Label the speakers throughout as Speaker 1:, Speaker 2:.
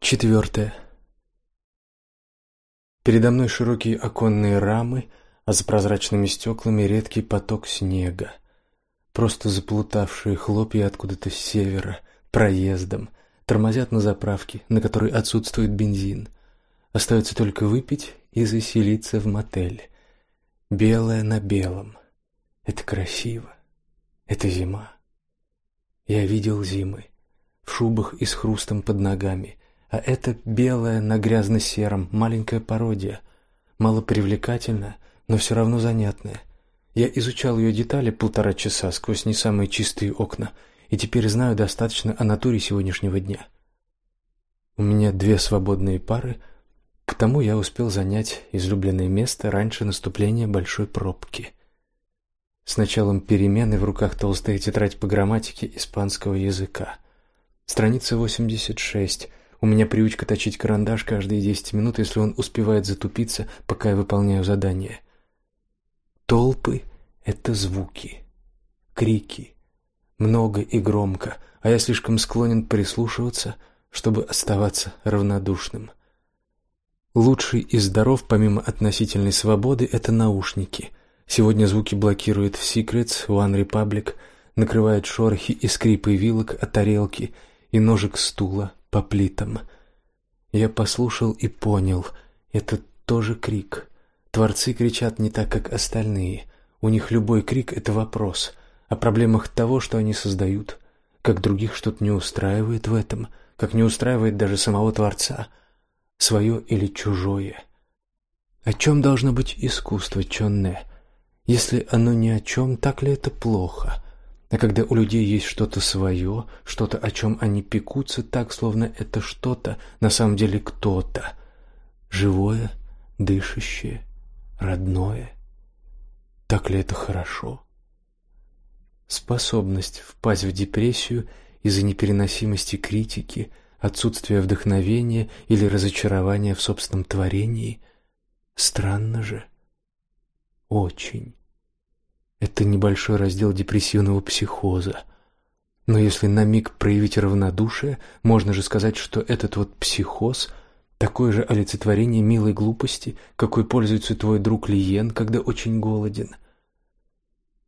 Speaker 1: Четвертое. Передо мной широкие оконные рамы, а за прозрачными стеклами редкий поток снега. Просто заплутавшие хлопья откуда-то с севера, проездом, тормозят на заправке, на которой отсутствует бензин. Остается только выпить и заселиться в мотель. Белое на белом. Это красиво. Это зима. Я видел зимы в шубах и с хрустом под ногами, а это белое на грязно-сером, маленькая пародия, малопривлекательная, но все равно занятная. Я изучал ее детали полтора часа сквозь не самые чистые окна, и теперь знаю достаточно о натуре сегодняшнего дня. У меня две свободные пары, к тому я успел занять излюбленное место раньше наступления большой пробки. С началом перемены в руках толстая тетрадь по грамматике испанского языка. Страница 86. У меня привычка точить карандаш каждые 10 минут, если он успевает затупиться, пока я выполняю задание. Толпы это звуки, крики, много и громко, а я слишком склонен прислушиваться, чтобы оставаться равнодушным. Лучший из даров помимо относительной свободы это наушники. Сегодня звуки блокируют Secrets, One Republic, накрывают шорохи и скрипы вилок о тарелки и ножек стула по плитам. Я послушал и понял, это тоже крик. Творцы кричат не так, как остальные. У них любой крик это вопрос о проблемах того, что они создают, как других что-то не устраивает в этом, как не устраивает даже самого Творца, свое или чужое. О чем должно быть искусство Чонне? Если оно ни о чем, так ли это плохо? А когда у людей есть что-то свое, что-то, о чем они пекутся, так словно это что-то на самом деле кто-то, живое, дышащее, родное. Так ли это хорошо? Способность впасть в депрессию из-за непереносимости критики, отсутствия вдохновения или разочарования в собственном творении странно же. Очень. Это небольшой раздел депрессивного психоза. Но если на миг проявить равнодушие, можно же сказать, что этот вот психоз такое же олицетворение милой глупости, какой пользуется твой друг Лиен, когда очень голоден.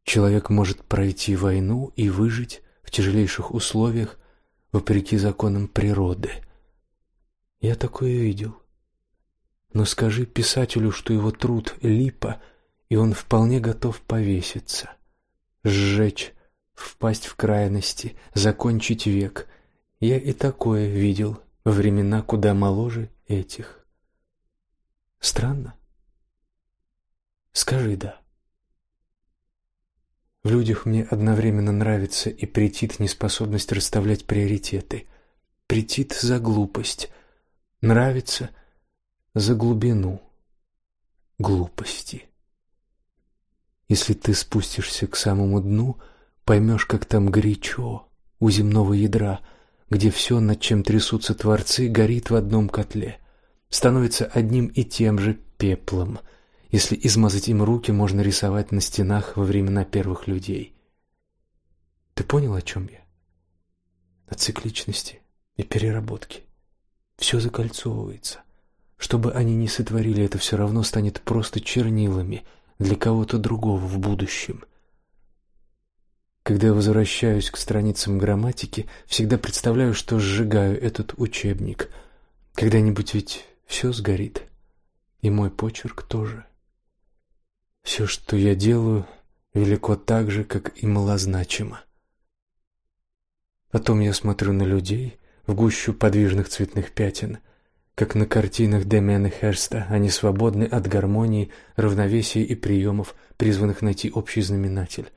Speaker 1: Человек может пройти войну и выжить в тяжелейших условиях вопреки законам природы. Я такое видел. Но скажи писателю, что его труд липа и он вполне готов повеситься, сжечь, впасть в крайности, закончить век. Я и такое видел во времена куда моложе этих. Странно? Скажи да. В людях мне одновременно нравится и претит неспособность расставлять приоритеты. Претит за глупость, нравится за глубину глупости. Если ты спустишься к самому дну, поймешь, как там горячо у земного ядра, где все, над чем трясутся творцы, горит в одном котле, становится одним и тем же пеплом. Если измазать им руки, можно рисовать на стенах во времена первых людей. Ты понял, о чем я? О цикличности и переработке. Все закольцовывается. Что бы они ни сотворили, это все равно станет просто чернилами — для кого-то другого в будущем. Когда я возвращаюсь к страницам грамматики, всегда представляю, что сжигаю этот учебник. Когда-нибудь ведь все сгорит, и мой почерк тоже. Все, что я делаю, велико так же, как и малозначимо. Потом я смотрю на людей в гущу подвижных цветных пятен — как на картинах Демиана Херста, они свободны от гармонии, равновесия и приемов, призванных найти общий знаменатель.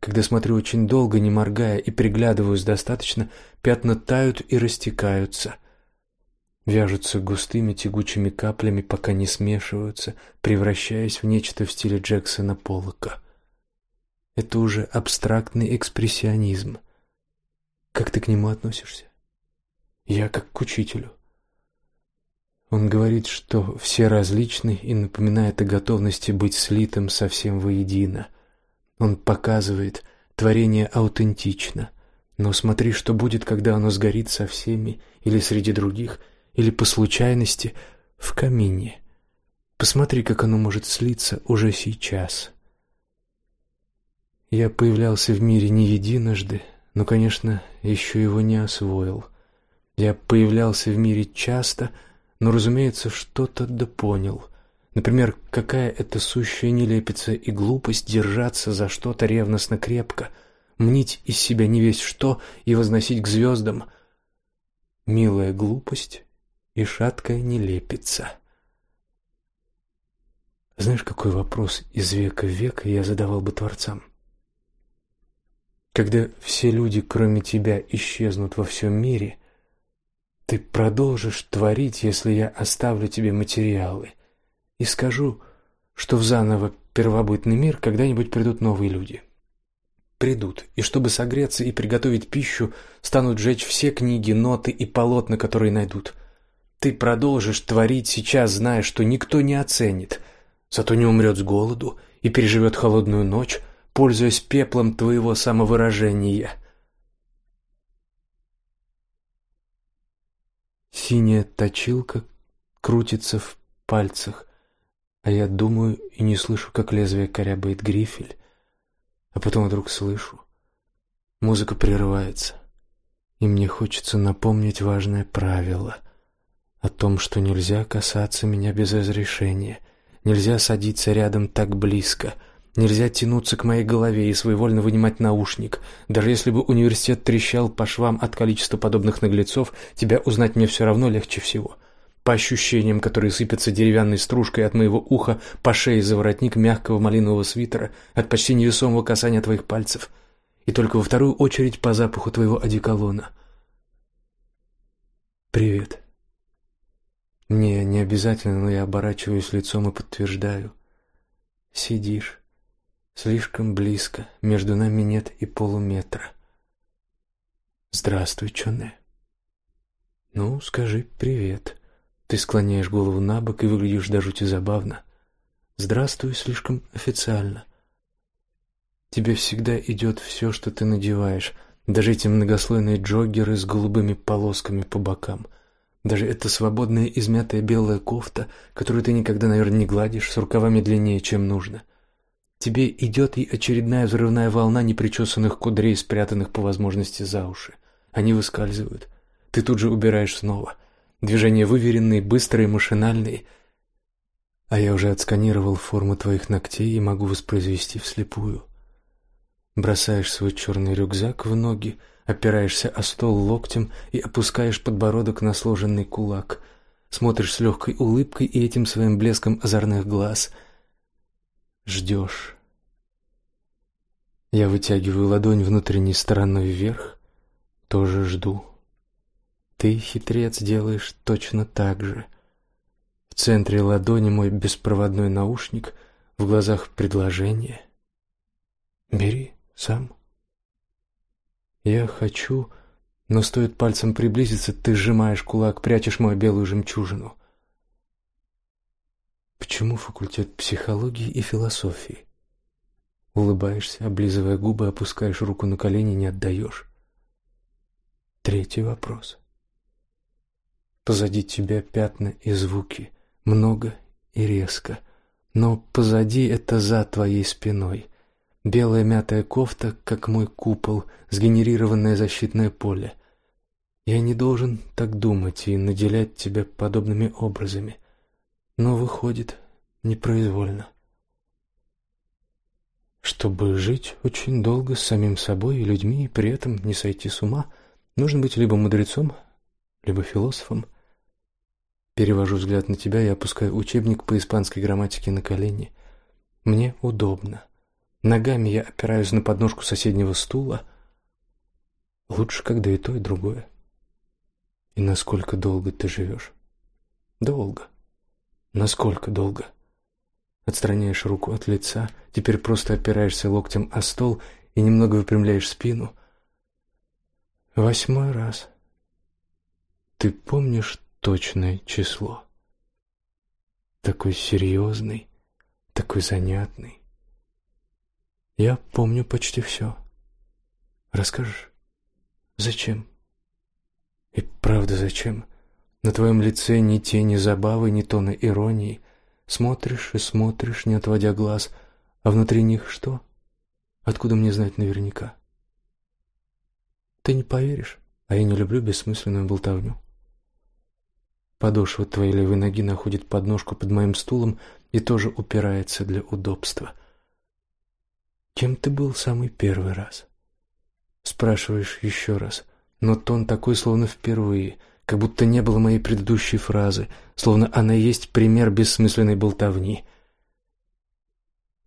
Speaker 1: Когда смотрю очень долго, не моргая, и приглядываюсь достаточно, пятна тают и растекаются, вяжутся густыми тягучими каплями, пока не смешиваются, превращаясь в нечто в стиле Джексона Поллока. Это уже абстрактный экспрессионизм. Как ты к нему относишься? Я как к учителю. Он говорит, что все различны и напоминает о готовности быть слитым совсем воедино. Он показывает, творение аутентично, но смотри, что будет, когда оно сгорит со всеми или среди других, или по случайности в камине. Посмотри, как оно может слиться уже сейчас. Я появлялся в мире не единожды, но, конечно, еще его не освоил. Я появлялся в мире часто, но, разумеется, что-то допонял. Например, какая это сущая нелепица и глупость держаться за что-то ревностно крепко, мнить из себя не весь что и возносить к звездам. Милая глупость и шаткая нелепица. Знаешь, какой вопрос из века в век я задавал бы творцам? Когда все люди, кроме тебя, исчезнут во всем мире, ты продолжишь творить, если я оставлю тебе материалы и скажу, что в заново первобытный мир когда-нибудь придут новые люди. Придут, и чтобы согреться и приготовить пищу, станут жечь все книги, ноты и полотна, которые найдут. Ты продолжишь творить сейчас, зная, что никто не оценит, зато не умрет с голоду и переживет холодную ночь, пользуясь пеплом твоего самовыражения. Синяя точилка крутится в пальцах, а я думаю и не слышу, как лезвие корябает грифель, а потом вдруг слышу. Музыка прерывается, и мне хочется напомнить важное правило о том, что нельзя касаться меня без разрешения, нельзя садиться рядом так близко — Нельзя тянуться к моей голове и своевольно вынимать наушник. Даже если бы университет трещал по швам от количества подобных наглецов, тебя узнать мне все равно легче всего. По ощущениям, которые сыпятся деревянной стружкой от моего уха, по шее за воротник мягкого малинового свитера, от почти невесомого касания твоих пальцев, и только во вторую очередь по запаху твоего одеколона. Привет. Мне не обязательно, но я оборачиваюсь лицом и подтверждаю. Сидишь Слишком близко, между нами нет и полуметра. Здравствуй, Чоне. Ну, скажи привет. Ты склоняешь голову на бок и выглядишь до жути забавно. Здравствуй слишком официально. Тебе всегда идет все, что ты надеваешь, даже эти многослойные джоггеры с голубыми полосками по бокам. Даже эта свободная измятая белая кофта, которую ты никогда, наверное, не гладишь, с рукавами длиннее, чем нужно. Тебе идет и очередная взрывная волна непричесанных кудрей, спрятанных по возможности за уши. Они выскальзывают. Ты тут же убираешь снова. Движения выверенные, быстрые, машинальные. А я уже отсканировал форму твоих ногтей и могу воспроизвести вслепую. Бросаешь свой черный рюкзак в ноги, опираешься о стол локтем и опускаешь подбородок на сложенный кулак. Смотришь с легкой улыбкой и этим своим блеском озорных глаз — ждешь. Я вытягиваю ладонь внутренней стороной вверх, тоже жду. Ты, хитрец, делаешь точно так же. В центре ладони мой беспроводной наушник, в глазах предложение. Бери сам. Я хочу, но стоит пальцем приблизиться, ты сжимаешь кулак, прячешь мою белую жемчужину. Почему факультет психологии и философии? Улыбаешься, облизывая губы, опускаешь руку на колени, не отдаешь. Третий вопрос. Позади тебя пятна и звуки, много и резко, но позади это за твоей спиной. Белая мятая кофта, как мой купол, сгенерированное защитное поле. Я не должен так думать и наделять тебя подобными образами но выходит непроизвольно. Чтобы жить очень долго с самим собой и людьми и при этом не сойти с ума, нужно быть либо мудрецом, либо философом. Перевожу взгляд на тебя и опускаю учебник по испанской грамматике на колени. Мне удобно. Ногами я опираюсь на подножку соседнего стула. Лучше, когда и то, и другое. И насколько долго ты живешь? Долго. Насколько долго? Отстраняешь руку от лица, теперь просто опираешься локтем о стол и немного выпрямляешь спину. Восьмой раз. Ты помнишь точное число? Такой серьезный, такой занятный. Я помню почти все. Расскажешь? Зачем? И правда зачем? На твоем лице ни тени забавы, ни тона иронии. Смотришь и смотришь, не отводя глаз, а внутри них что? Откуда мне знать наверняка? Ты не поверишь, а я не люблю бессмысленную болтовню. Подошва твоей левой ноги находит подножку под моим стулом и тоже упирается для удобства. Кем ты был самый первый раз? Спрашиваешь еще раз, но тон такой, словно впервые, как будто не было моей предыдущей фразы, словно она есть пример бессмысленной болтовни.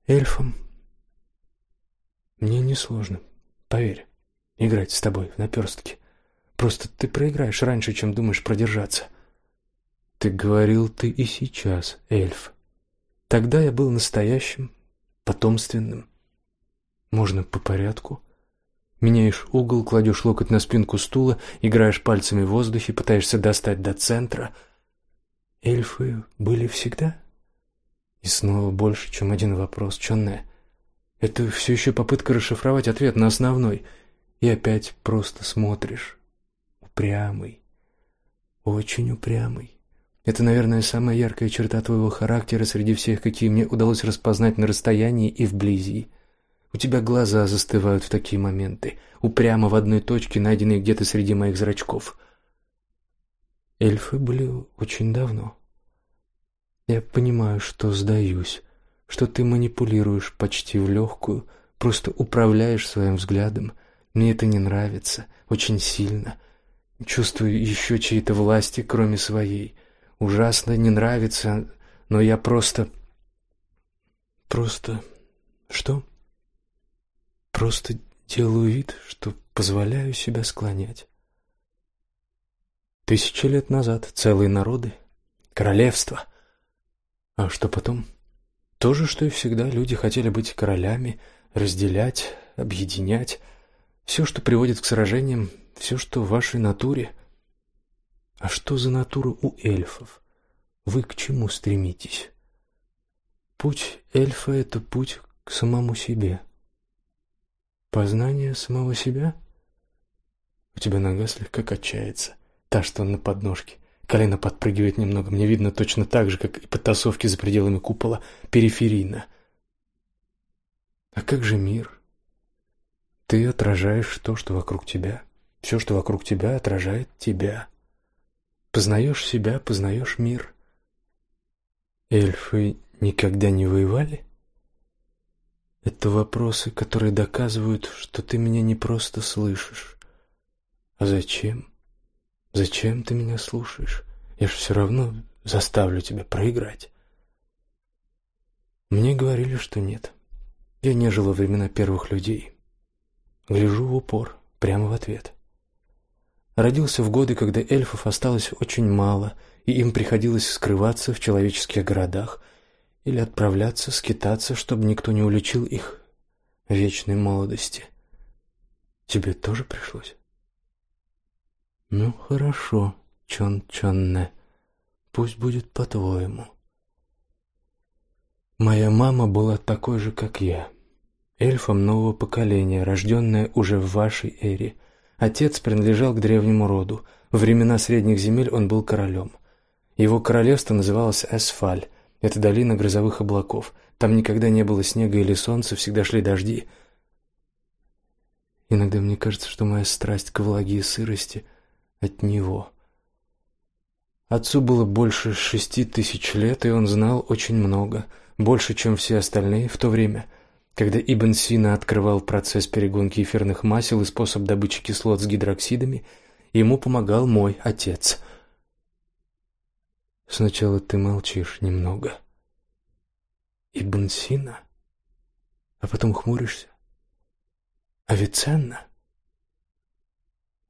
Speaker 1: Эльфом мне несложно, поверь, играть с тобой в наперстки. Просто ты проиграешь раньше, чем думаешь продержаться. Ты говорил ты и сейчас, эльф. Тогда я был настоящим, потомственным. Можно по порядку. Меняешь угол, кладешь локоть на спинку стула, играешь пальцами в воздухе, пытаешься достать до центра. Эльфы были всегда? И снова больше, чем один вопрос, Чонне. Это все еще попытка расшифровать ответ на основной. И опять просто смотришь. Упрямый. Очень упрямый. Это, наверное, самая яркая черта твоего характера среди всех, какие мне удалось распознать на расстоянии и вблизи. У тебя глаза застывают в такие моменты, упрямо в одной точке, найденной где-то среди моих зрачков. Эльфы были очень давно. Я понимаю, что сдаюсь, что ты манипулируешь почти в легкую, просто управляешь своим взглядом. Мне это не нравится, очень сильно. Чувствую еще чьей-то власти, кроме своей ужасно не нравится, но я просто... Просто... Что? Просто делаю вид, что позволяю себя склонять. Тысячи лет назад целые народы, королевства. А что потом? То же, что и всегда, люди хотели быть королями, разделять, объединять. Все, что приводит к сражениям, все, что в вашей натуре — а что за натура у эльфов? Вы к чему стремитесь? Путь эльфа — это путь к самому себе. Познание самого себя? У тебя нога слегка качается, та, что на подножке. Колено подпрыгивает немного, мне видно точно так же, как и потасовки за пределами купола, периферийно. А как же мир? Ты отражаешь то, что вокруг тебя. Все, что вокруг тебя, отражает тебя. Познаешь себя, познаешь мир. Эльфы никогда не воевали? Это вопросы, которые доказывают, что ты меня не просто слышишь. А зачем? Зачем ты меня слушаешь? Я ж все равно заставлю тебя проиграть. Мне говорили, что нет. Я не жил во времена первых людей. Гляжу в упор, прямо в ответ. Родился в годы, когда эльфов осталось очень мало, и им приходилось скрываться в человеческих городах или отправляться скитаться, чтобы никто не уличил их вечной молодости. Тебе тоже пришлось? Ну, хорошо, Чон-Чонне. Пусть будет по-твоему. Моя мама была такой же, как я. Эльфом нового поколения, рожденная уже в вашей эре – Отец принадлежал к древнему роду. В времена средних земель он был королем. Его королевство называлось Эсфаль. Это долина грозовых облаков. Там никогда не было снега или солнца, всегда шли дожди. Иногда мне кажется, что моя страсть к влаге и сырости от него. Отцу было больше шести тысяч лет, и он знал очень много, больше, чем все остальные в то время – когда Ибн Сина открывал процесс перегонки эфирных масел и способ добычи кислот с гидроксидами, ему помогал мой отец. Сначала ты молчишь немного. Ибн Сина? А потом хмуришься? Авиценна?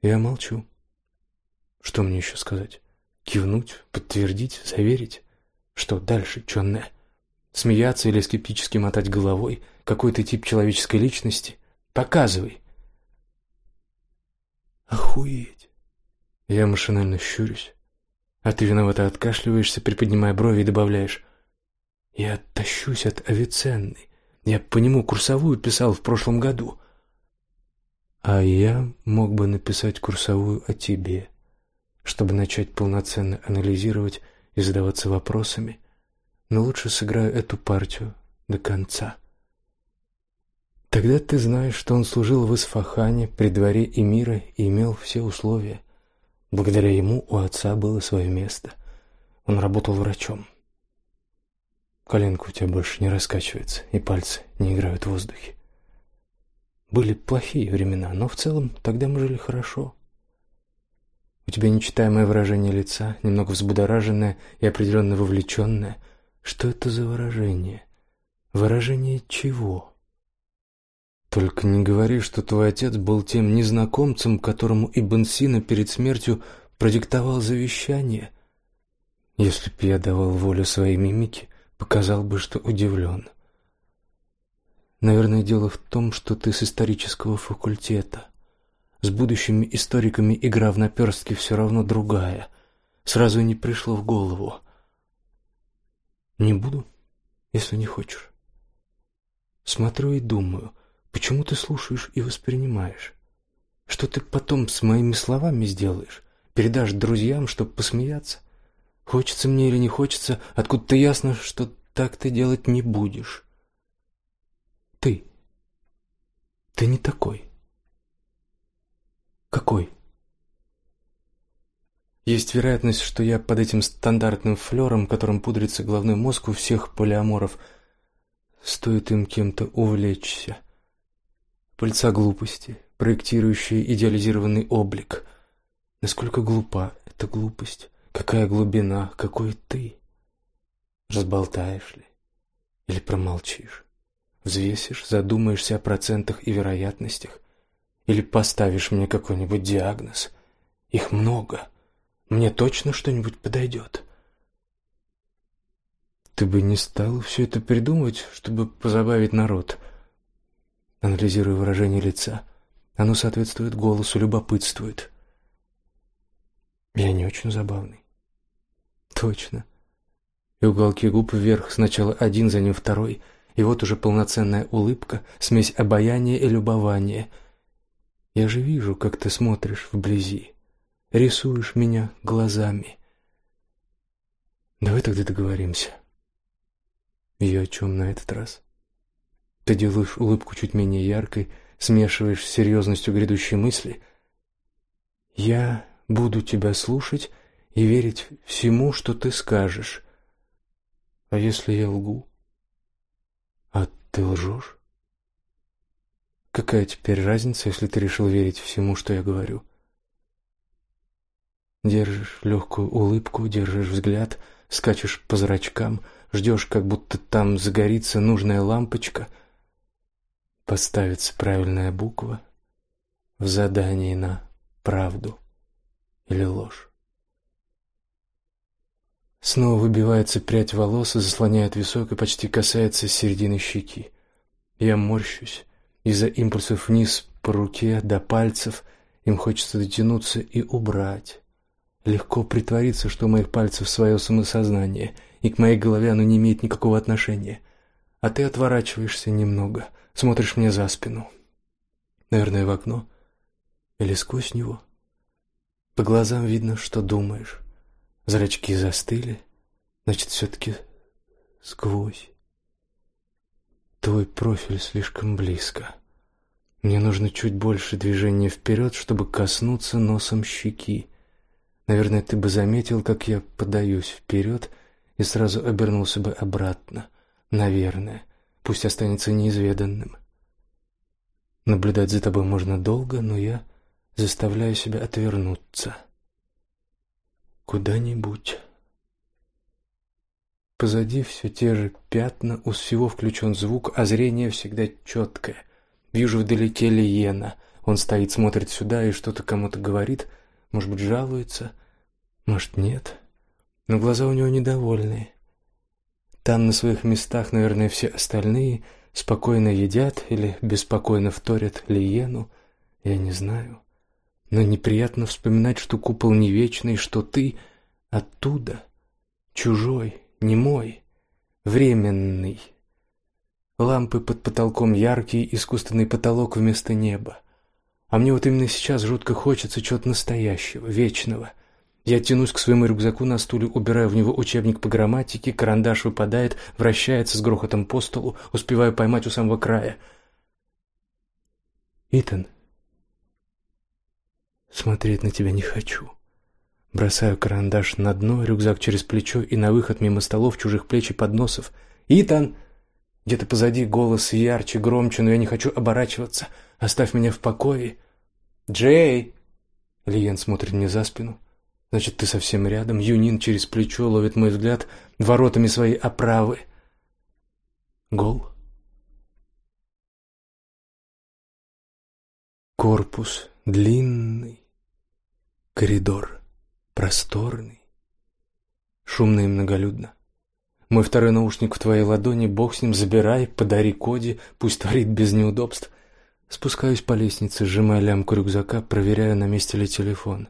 Speaker 1: Я молчу. Что мне еще сказать? Кивнуть, подтвердить, заверить? Что дальше, Чонне? Смеяться или скептически мотать головой? Какой ты тип человеческой личности? Показывай. Охуеть. Я машинально щурюсь. А ты виновато откашливаешься, приподнимая брови и добавляешь. Я тащусь от Авиценны. Я по нему курсовую писал в прошлом году. А я мог бы написать курсовую о тебе. чтобы начать полноценно анализировать и задаваться вопросами, но лучше сыграю эту партию до конца. Тогда ты знаешь, что он служил в Исфахане при дворе эмира и имел все условия. Благодаря ему у отца было свое место. Он работал врачом. Коленка у тебя больше не раскачивается, и пальцы не играют в воздухе. Были плохие времена, но в целом тогда мы жили хорошо. У тебя нечитаемое выражение лица, немного взбудораженное и определенно вовлеченное. Что это за выражение? Выражение чего? Только не говори, что твой отец был тем незнакомцем, которому Ибн Сина перед смертью продиктовал завещание. Если б я давал волю своей мимике, показал бы, что удивлен. Наверное, дело в том, что ты с исторического факультета. С будущими историками игра в наперстки все равно другая. Сразу не пришло в голову. Не буду, если не хочешь. Смотрю и думаю, почему ты слушаешь и воспринимаешь? Что ты потом с моими словами сделаешь? Передашь друзьям, чтобы посмеяться? Хочется мне или не хочется, откуда-то ясно, что так ты делать не будешь. Ты. Ты не такой. Какой? Есть вероятность, что я под этим стандартным флером, которым пудрится головной мозг у всех полиаморов, стоит им кем-то увлечься. Пыльца глупости, проектирующая идеализированный облик. Насколько глупа эта глупость? Какая глубина? Какой ты? Разболтаешь ли? Или промолчишь? Взвесишь, задумаешься о процентах и вероятностях? Или поставишь мне какой-нибудь диагноз. Их много. Мне точно что-нибудь подойдет. Ты бы не стал все это придумывать, чтобы позабавить народ. Анализируя выражение лица, оно соответствует голосу, любопытствует. Я не очень забавный. Точно. И уголки губ вверх, сначала один, за ним второй, и вот уже полноценная улыбка, смесь обаяния и любования — я же вижу, как ты смотришь вблизи, рисуешь меня глазами. Давай тогда договоримся. И о чем на этот раз? Ты делаешь улыбку чуть менее яркой, смешиваешь с серьезностью грядущей мысли. Я буду тебя слушать и верить всему, что ты скажешь. А если я лгу? А ты лжешь? Какая теперь разница, если ты решил верить всему, что я говорю? Держишь легкую улыбку, держишь взгляд, скачешь по зрачкам, ждешь, как будто там загорится нужная лампочка, поставится правильная буква в задании на правду или ложь. Снова выбивается прядь волос и заслоняет висок и почти касается середины щеки. Я морщусь, из-за импульсов вниз по руке до пальцев им хочется дотянуться и убрать. Легко притвориться, что у моих пальцев свое самосознание, и к моей голове оно не имеет никакого отношения. А ты отворачиваешься немного, смотришь мне за спину. Наверное, в окно или сквозь него. По глазам видно, что думаешь. Зрачки застыли, значит, все-таки сквозь. Твой профиль слишком близко. Мне нужно чуть больше движения вперед, чтобы коснуться носом щеки. Наверное, ты бы заметил, как я подаюсь вперед и сразу обернулся бы обратно. Наверное, пусть останется неизведанным. Наблюдать за тобой можно долго, но я заставляю себя отвернуться куда-нибудь. Позади все те же пятна, у всего включен звук, а зрение всегда четкое. Вижу вдалеке Лиена. Он стоит, смотрит сюда и что-то кому-то говорит, может быть, жалуется, может, нет. Но глаза у него недовольные. Там на своих местах, наверное, все остальные спокойно едят или беспокойно вторят Лиену, я не знаю. Но неприятно вспоминать, что купол не вечный, что ты оттуда, чужой, не мой, временный. Лампы под потолком яркий, искусственный потолок вместо неба. А мне вот именно сейчас жутко хочется чего-то настоящего, вечного. Я тянусь к своему рюкзаку на стуле, убираю в него учебник по грамматике, карандаш выпадает, вращается с грохотом по столу, успеваю поймать у самого края. Итан, смотреть на тебя не хочу. Бросаю карандаш на дно, рюкзак через плечо и на выход мимо столов, чужих плеч и подносов. «Итан!» Где-то позади голос ярче, громче, но я не хочу оборачиваться. Оставь меня в покое. «Джей!» Лиен смотрит мне за спину. Значит, ты совсем рядом. Юнин через плечо ловит мой взгляд воротами своей оправы. Гол. Корпус длинный, коридор просторный, шумно и многолюдно. Мой второй наушник в твоей ладони, бог с ним, забирай, подари Коди, пусть творит без неудобств. Спускаюсь по лестнице, сжимая лямку рюкзака, проверяю, на месте ли телефон.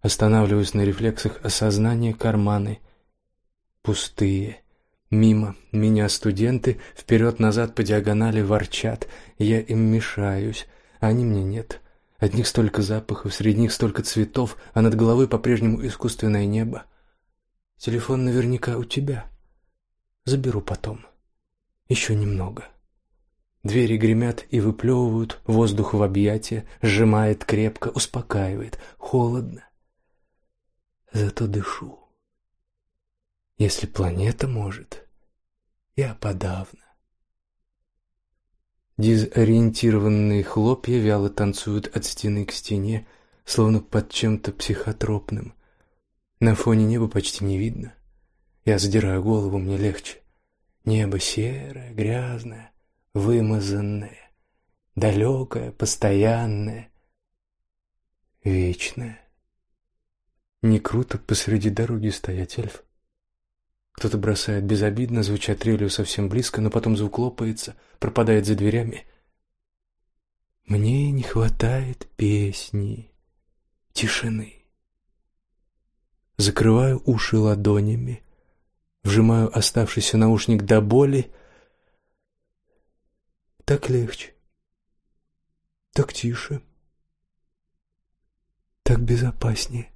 Speaker 1: Останавливаюсь на рефлексах осознания карманы. Пустые. Мимо меня студенты вперед-назад по диагонали ворчат. Я им мешаюсь, они мне нет. От них столько запахов, среди них столько цветов, а над головой по-прежнему искусственное небо. Телефон наверняка у тебя. Заберу потом. Еще немного. Двери гремят и выплевывают, воздух в объятия, сжимает крепко, успокаивает. Холодно зато дышу. Если планета может, я подавно. Дезориентированные хлопья вяло танцуют от стены к стене, словно под чем-то психотропным. На фоне неба почти не видно. Я задираю голову, мне легче. Небо серое, грязное, вымазанное, далекое, постоянное, вечное. Не круто посреди дороги стоять, эльф. Кто-то бросает безобидно, звуча трелью совсем близко, но потом звук лопается, пропадает за дверями. Мне не хватает песни, тишины. Закрываю уши ладонями, вжимаю оставшийся наушник до боли. Так легче, так тише, так безопаснее.